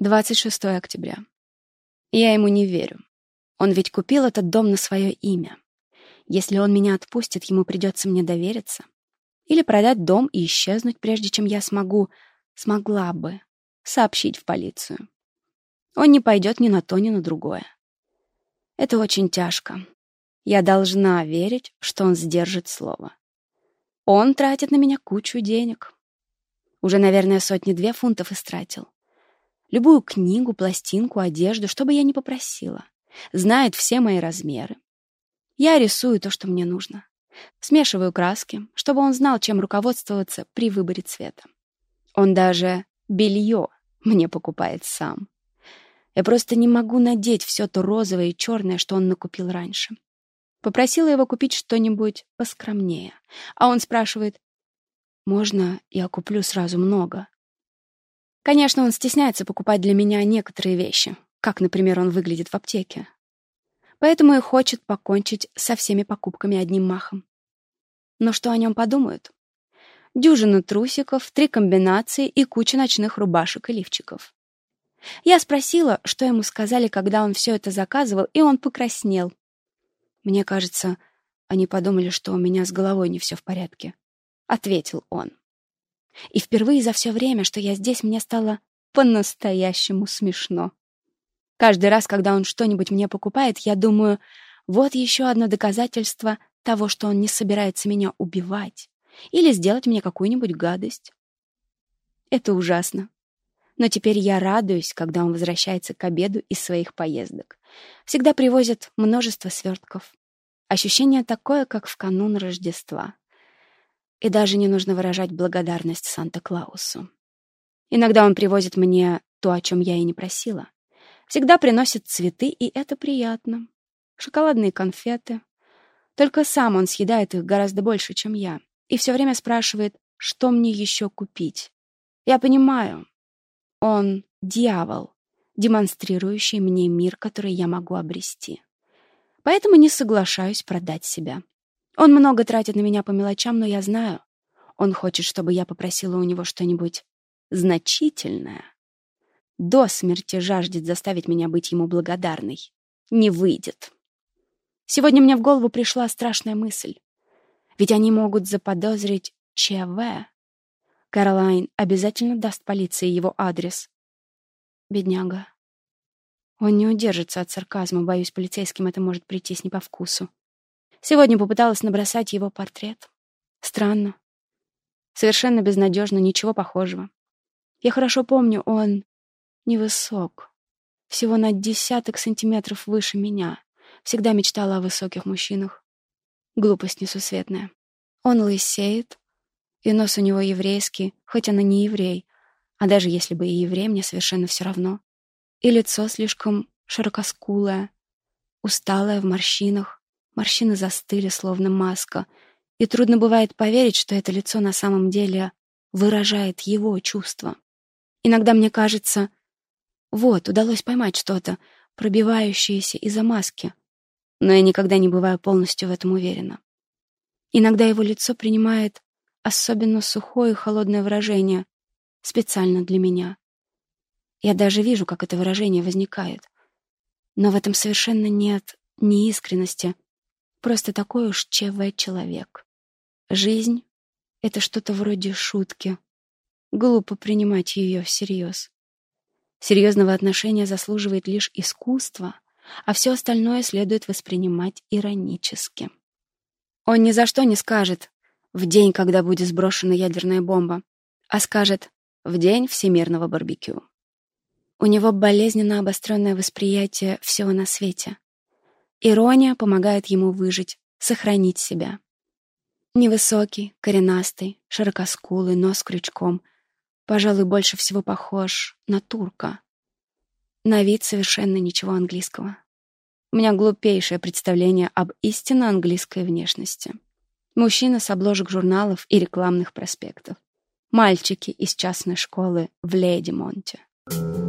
26 октября. Я ему не верю. Он ведь купил этот дом на свое имя. Если он меня отпустит, ему придется мне довериться. Или продать дом и исчезнуть, прежде чем я смогу, смогла бы, сообщить в полицию. Он не пойдет ни на то, ни на другое. Это очень тяжко. Я должна верить, что он сдержит слово. Он тратит на меня кучу денег. Уже, наверное, сотни-две фунтов истратил. Любую книгу, пластинку, одежду, что бы я ни попросила. Знает все мои размеры. Я рисую то, что мне нужно. Смешиваю краски, чтобы он знал, чем руководствоваться при выборе цвета. Он даже белье мне покупает сам. Я просто не могу надеть все то розовое и черное, что он накупил раньше. Попросила его купить что-нибудь поскромнее. А он спрашивает, «Можно я куплю сразу много?» Конечно, он стесняется покупать для меня некоторые вещи, как, например, он выглядит в аптеке. Поэтому и хочет покончить со всеми покупками одним махом. Но что о нем подумают? Дюжина трусиков, три комбинации и куча ночных рубашек и лифчиков. Я спросила, что ему сказали, когда он все это заказывал, и он покраснел. Мне кажется, они подумали, что у меня с головой не все в порядке. Ответил он. И впервые за все время, что я здесь, мне стало по-настоящему смешно. Каждый раз, когда он что-нибудь мне покупает, я думаю, вот еще одно доказательство того, что он не собирается меня убивать или сделать мне какую-нибудь гадость. Это ужасно. Но теперь я радуюсь, когда он возвращается к обеду из своих поездок. Всегда привозят множество свертков. Ощущение такое, как в канун Рождества. И даже не нужно выражать благодарность Санта-Клаусу. Иногда он привозит мне то, о чем я и не просила. Всегда приносит цветы, и это приятно. Шоколадные конфеты. Только сам он съедает их гораздо больше, чем я. И все время спрашивает, что мне еще купить. Я понимаю. Он дьявол, демонстрирующий мне мир, который я могу обрести. Поэтому не соглашаюсь продать себя. Он много тратит на меня по мелочам, но я знаю, он хочет, чтобы я попросила у него что-нибудь значительное. До смерти жаждет заставить меня быть ему благодарной. Не выйдет. Сегодня мне в голову пришла страшная мысль. Ведь они могут заподозрить ЧВ. Каролайн обязательно даст полиции его адрес. Бедняга. Он не удержится от сарказма, боюсь, полицейским это может прийтись не по вкусу. Сегодня попыталась набросать его портрет. Странно. Совершенно безнадежно, ничего похожего. Я хорошо помню, он невысок. Всего на десяток сантиметров выше меня. Всегда мечтала о высоких мужчинах. Глупость несусветная. Он лысеет, и нос у него еврейский, хоть он и не еврей. А даже если бы и еврей, мне совершенно все равно. И лицо слишком широкоскулое, усталое в морщинах. Морщины застыли, словно маска, и трудно бывает поверить, что это лицо на самом деле выражает его чувства. Иногда мне кажется, вот, удалось поймать что-то, пробивающееся из-за маски, но я никогда не бываю полностью в этом уверена. Иногда его лицо принимает особенно сухое и холодное выражение, специально для меня. Я даже вижу, как это выражение возникает. Но в этом совершенно нет ни искренности, Просто такой уж ЧВ человек. Жизнь — это что-то вроде шутки. Глупо принимать ее всерьез. Серьезного отношения заслуживает лишь искусство, а все остальное следует воспринимать иронически. Он ни за что не скажет «в день, когда будет сброшена ядерная бомба», а скажет «в день всемирного барбекю». У него болезненно обостренное восприятие всего на свете. Ирония помогает ему выжить, сохранить себя. Невысокий, коренастый, широкоскулый, нос крючком. Пожалуй, больше всего похож на турка. На вид совершенно ничего английского. У меня глупейшее представление об истинно английской внешности. Мужчина с обложек журналов и рекламных проспектов. Мальчики из частной школы в Леди Монте. Thank you.